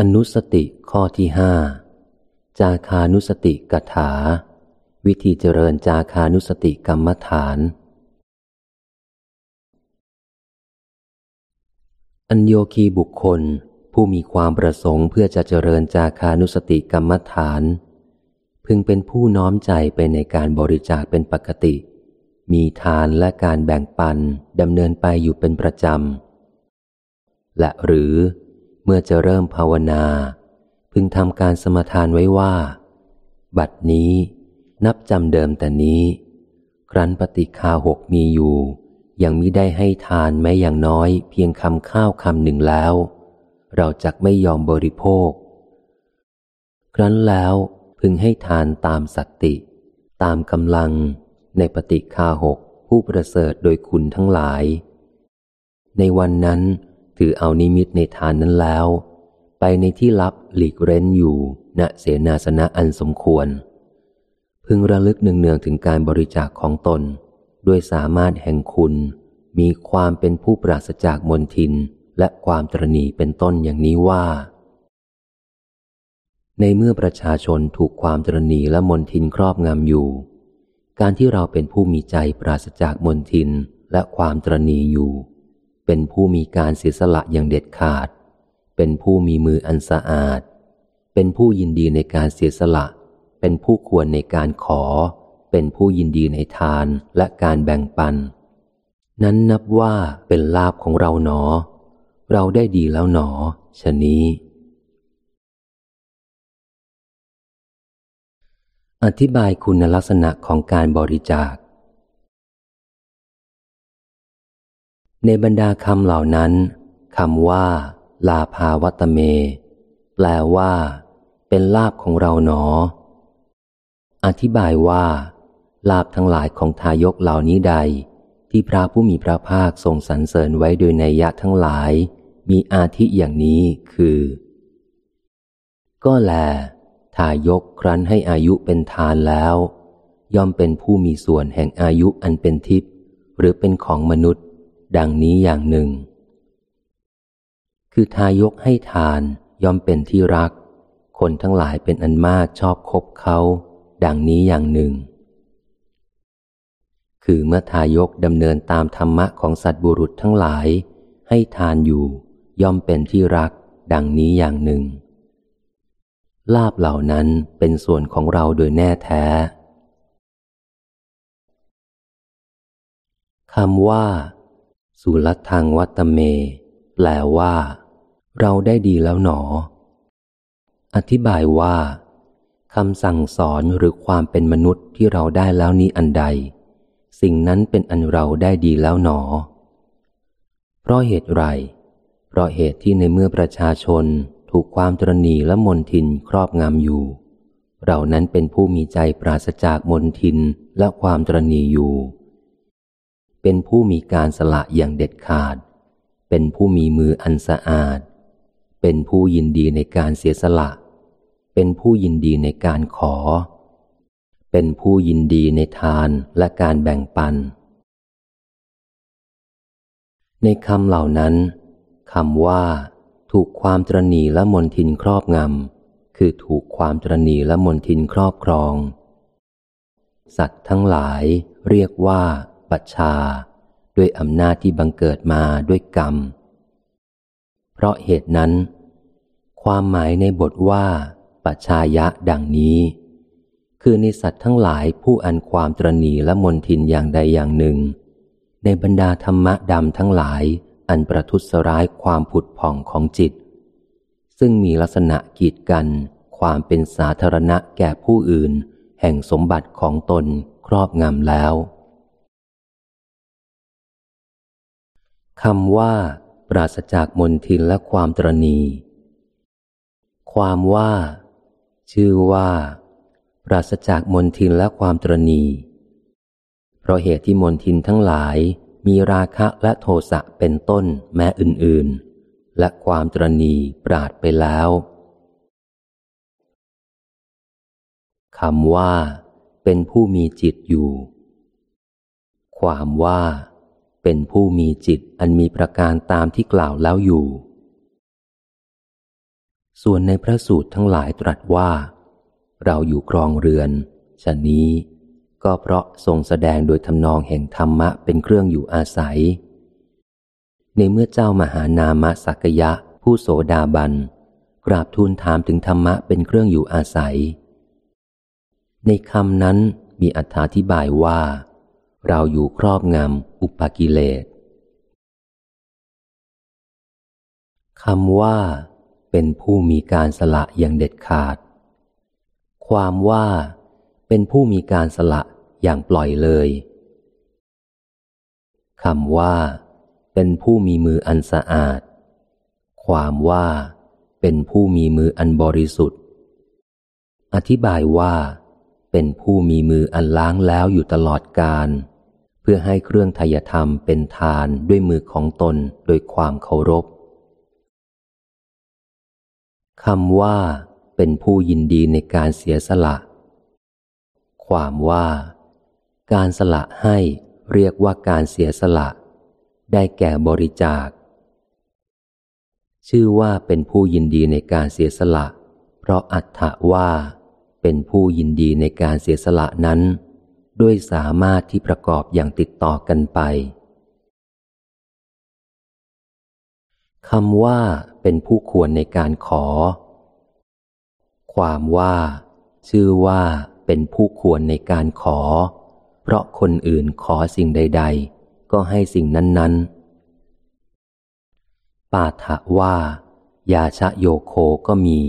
อนุสติข้อที่ห้าจาคานุสติกถา วิธีเจริญจาคานุสติกรรมฐาน อัญโยคีบุคคลผู้มีความประสงค์เพื่อจะเจริญจาคานุสติกรรมฐาน พึงเป็นผู้น้อมใจไปในการบริจาคเป็นปกติ มีทานและการแบ่งปันดำเนินไปอยู่เป็นประจำและหรือ เมื่อจะเริ่มภาวนา พึงทำการสมทานไว้ว่า บัดนี้นับจำเดิมแต่นี้ ครั้นปฏิคาหกมีอยู่ ยังมิได้ให้ทานแม้อย่างน้อยเพียงคำข้าวคำหนึ่งแล้ว เราจักไม่ยอมบริโภค ครั้นแล้วพึงให้ทานตามสัตติ ตามกำลัง ในปฏิคาหกผู้ประเสริฐโดยคุณทั้งหลาย ในวันนั้น ถือเอานิมิตในทานนั้นแล้ว ไปในที่ลับหลีกเร้นอยู่ ณเสนาสนะอันสมควร พึงระลึกเนืองๆถึงการบริจาคของตน ด้วยสามารถแห่งคุณ มีความเป็นผู้ปราศจากมนทินและความตรณีเป็นต้นอย่างนี้ว่า ในเมื่อประชาชนถูกความตรณีและมนทินครอบงำอยู่ การที่เราเป็นผู้มีใจปราศจากมนทินและความตรณีอยู่ เป็นผู้มีการเสียสละอย่างเด็ดขาด เป็นผู้มีมืออันสะอาด เป็นผู้ยินดีในการเสียสละ เป็นผู้ควรในการขอ เป็นผู้ยินดีในทานและการแบ่งปัน นั้นนับว่าเป็นลาภของเราหนอ เราได้ดีแล้วหนอชะนี้ อธิบายคุณลักษณะของการบริจาค ในบรรดาคำเหล่านั้นคำว่า ลาภาวัตเม แปลว่า เป็นลาบของเราหนอ อธิบายว่า ลาบทั้งหลายของทายกเหล่านี้ใด ที่พระผู้มีพระภาคทรงสรรเสริญไว้โดยในยะทั้งหลาย มีอาทิอย่างนี้คือ ก็แล ทายกครั้นให้อายุเป็นทานแล้ว ย่อมเป็นผู้มีส่วนแห่งอายุอันเป็นทิพย์หรือเป็นของมนุษย์ ดังนี้อย่างหนึ่ง คือทายกให้ทานย่อมเป็นที่รัก คนทั้งหลายเป็นอันมากชอบคบเขา ดังนี้อย่างหนึ่ง คือเมื่อทายกดำเนินตามธรรมะของสัตบุรุษทั้งหลาย ให้ทานอยู่ย่อมเป็นที่รัก ดังนี้อย่างหนึ่ง ลาบเหล่านั้นเป็นส่วนของเราโดยแน่แท้คำว่า สุลทังวัตเม แปลว่า เราได้ดีแล้วหนอ อธิบายว่าคำสั่งสอนหรือความเป็นมนุษย์ที่เราได้แล้วนี้อันใด สิ่งนั้นเป็นอันเราได้ดีแล้วหนอ เพราะเหตุไร เพราะเหตุที่ในเมื่อประชาชนถูกความตรณีและมนทินครอบงำอยู่ เรานั้นเป็นผู้มีใจปราศจากมนทินและความตรณีอยู่ เป็นผู้มีการสละอย่างเด็ดขาด เป็นผู้มีมืออันสะอาด เป็นผู้ยินดีในการเสียสละ เป็นผู้ยินดีในการขอ เป็นผู้ยินดีในทานและการแบ่งปัน ในคำเหล่านั้นคำว่า ถูกความตรณีและมนทินครอบงำคือถูกความตรณีและมนทินครอบครอง สัตว์ทั้งหลายเรียกว่า ปัชชา ด้วยอำนาจที่บังเกิดมาด้วยกรรม เพราะเหตุนั้น ความหมายในบทว่า ปัจชายะดังนี้ คือในสัตว์ทั้งหลายผู้อันความตรณีและมนทินอย่างใดอย่างหนึ่ง ในบรรดาธรรมะดำทั้งหลายอันประทุษร้ายความผุดผ่องของจิต ซึ่งมีลักษณะกีดกัน ความเป็นสาธารณะแก่ผู้อื่น แห่งสมบัติของตนครอบงำแล้ว คำว่า ปราศจากมนทินและความตรณี ความว่า ชื่อว่า ปราศจากมนทินและความตรณี เพราะเหตุที่มนทินทั้งหลายมีราคะและโทสะเป็นต้นแม้อื่นๆ และความตรณีปราดไปแล้วคำว่า เป็นผู้มีจิตอยู่ ความว่า เป็นผู้มีจิตอันมีประการตามที่กล่าวแล้วอยู่ ส่วนในพระสูตรทั้งหลายตรัสว่า เราอยู่ครองเรือนชะนี้ ก็เพราะทรงแสดงโดยทำนองแห่งธรรมะเป็นเครื่องอยู่อาศัย ในเมื่อเจ้ามหานามสักยะผู้โสดาบัน กราบทูลถามถึงธรรมะเป็นเครื่องอยู่อาศัย ในคำนั้นมีอธิบายว่า เราอยู่ครอบงำอุปกิเลสคำว่า เป็นผู้มีการสละอย่างเด็ดขาด ความว่า เป็นผู้มีการสละอย่างปล่อยเลยคำว่า เป็นผู้มีมืออันสะอาด ความว่า เป็นผู้มีมืออันบริสุทธิ์ อธิบายว่า เป็นผู้มีมืออันล้างแล้วอยู่ตลอดกาล เพื่อให้เครื่องทยธรรมเป็นทานด้วยมือของตนโดยความเคารพคำว่า เป็นผู้ยินดีในการเสียสละ ความว่า การสละให้เรียกว่าการเสียสละ ได้แก่บริจาค ชื่อว่าเป็นผู้ยินดีในการเสียสละ เพราะอัตถะว่า เป็นผู้ยินดีในการเสียสละนั้น ด้วยสามารถที่ประกอบอย่างติดต่อกันไปคำว่าเป็นผู้ควรในการขอ ความว่า ชื่อว่า เป็นผู้ควรในการขอ เพราะคนอื่นขอสิ่งใด ๆ ก็ให้สิ่งนั้น ๆ ปาถะว่า ยาชะโยโคก็มี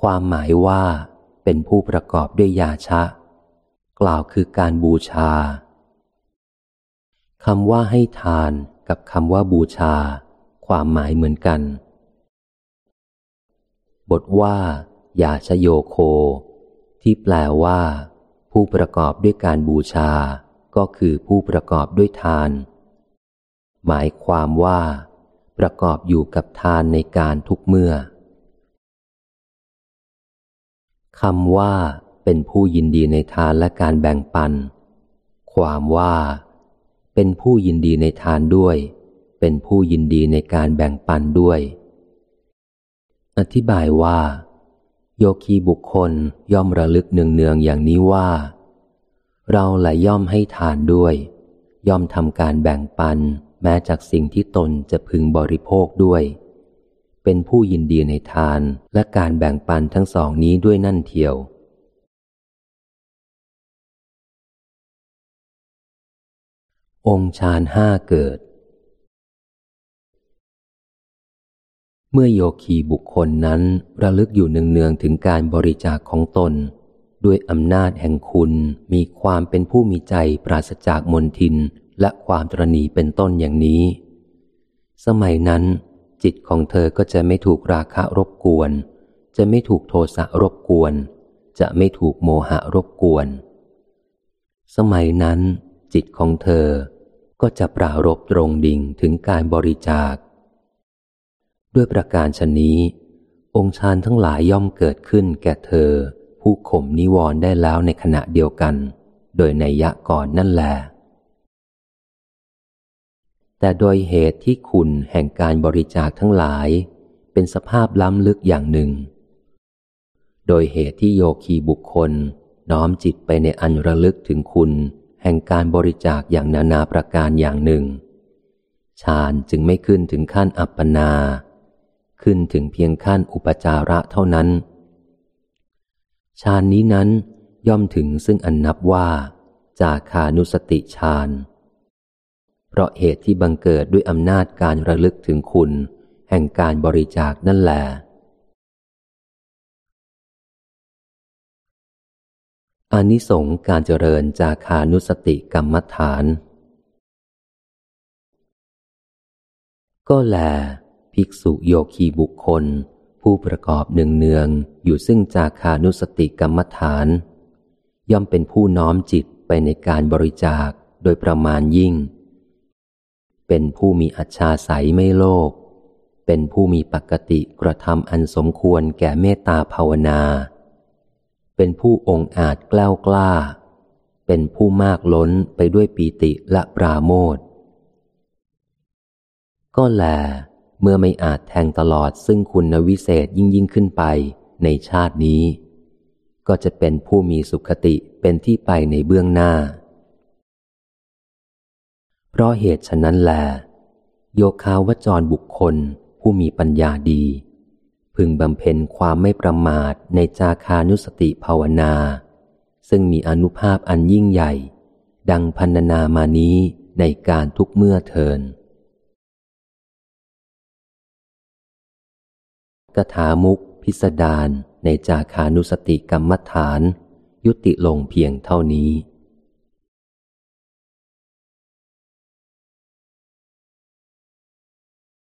ความหมายว่า เป็นผู้ประกอบด้วยยาชะ กล่าวคือการบูชาคำว่าให้ทานกับคำว่าบูชา ความหมายเหมือนกัน บทว่า ยาชโยโค ที่แปลว่า ผู้ประกอบด้วยการบูชา ก็คือผู้ประกอบด้วยทาน หมายความว่า ประกอบอยู่กับทานในการทุกเมื่อคำว่า เป็นผู้ยินดีในทานและการแบ่งปัน ความว่า เป็นผู้ยินดีในทานด้วย เป็นผู้ยินดีในการแบ่งปันด้วย อธิบายว่า โยคีบุคคลย่อมระลึกเนืองๆอย่างนี้ว่า เราและย่อมให้ทานด้วย ย่อมทำการแบ่งปันแม้จากสิ่งที่ตนจะพึงบริโภคด้วย เป็นผู้ยินดีในทานและการแบ่งปันทั้งสองนี้ด้วยนั่นเทียว องค์ฌานห้าเกิด เมื่อโยคีบุคคลนั้นระลึกอยู่เนืองๆถึงการบริจาคของตน ด้วยอำนาจแห่งคุณมีความเป็นผู้มีใจปราศจากมนทินและความตรณีเป็นต้นอย่างนี้ สมัยนั้น จิตของเธอก็จะไม่ถูกราคะรบกวน จะไม่ถูกโทสะรบกวน จะไม่ถูกโมหะรบกวน สมัยนั้นจิตของเธอ ก็จะปรารบตรงดิ่งถึงการบริจาค ด้วยประการชนนี้ องค์ฌานทั้งหลายย่อมเกิดขึ้นแก่เธอ ผู้ข่มนิวรณ์ได้แล้วในขณะเดียวกัน โดยในยะก่อนนั่นแหละแต่โดยเหตุที่คุณแห่งการบริจาคทั้งหลาย เป็นสภาพล้ำลึกอย่างหนึ่ง โดยเหตุที่โยคีบุคคลน้อมจิตไปในอันระลึกถึงคุณ แห่งการบริจาคอย่างนานาประการอย่างหนึ่ง ฌานจึงไม่ขึ้นถึงขั้นอัปปนา ขึ้นถึงเพียงขั้นอุปจาระเท่านั้น ฌานนี้นั้นย่อมถึงซึ่งอันนับว่า จาคานุสติฌาน เพราะเหตุที่บังเกิดด้วยอำนาจการระลึกถึงคุณ แห่งการบริจาคนั่นแหละ อานิสงส์การเจริญจาคานุสติกรรมฐาน ก็แล ภิกษุโยคีบุคคล ผู้ประกอบหนึ่งเนืองอยู่ซึ่งจาคานุสติกรรมฐาน ย่อมเป็นผู้น้อมจิตไปในการบริจาคโดยประมาณยิ่ง เป็นผู้มีอัจฉาสยไม่โลภเป็นผู้มีปกติกระทำอันสมควรแก่เมตตาภาวนา เป็นผู้องอาจกล้ากล้า เป็นผู้มากล้นไปด้วยปีติและปราโมทก็แล เมื่อไม่อาจแทงตลอดซึ่งคุณวิเศษยิ่งยิ่งขึ้นไปในชาตินี้ ก็จะเป็นผู้มีสุขติเป็นที่ไปในเบื้องหน้า เพราะเหตุฉะนั้นแล โยคาวจรบุคคลผู้มีปัญญาดี พึงบำเพ็ญความไม่ประมาทในจาคานุสติภาวนา ซึ่งมีอนุภาพอันยิ่งใหญ่ ดังพันนามานี้ในการทุกเมื่อเทินกถามุกพิสดารในจาคานุสติกรรมฐาน ยุติลงเพียงเท่านี้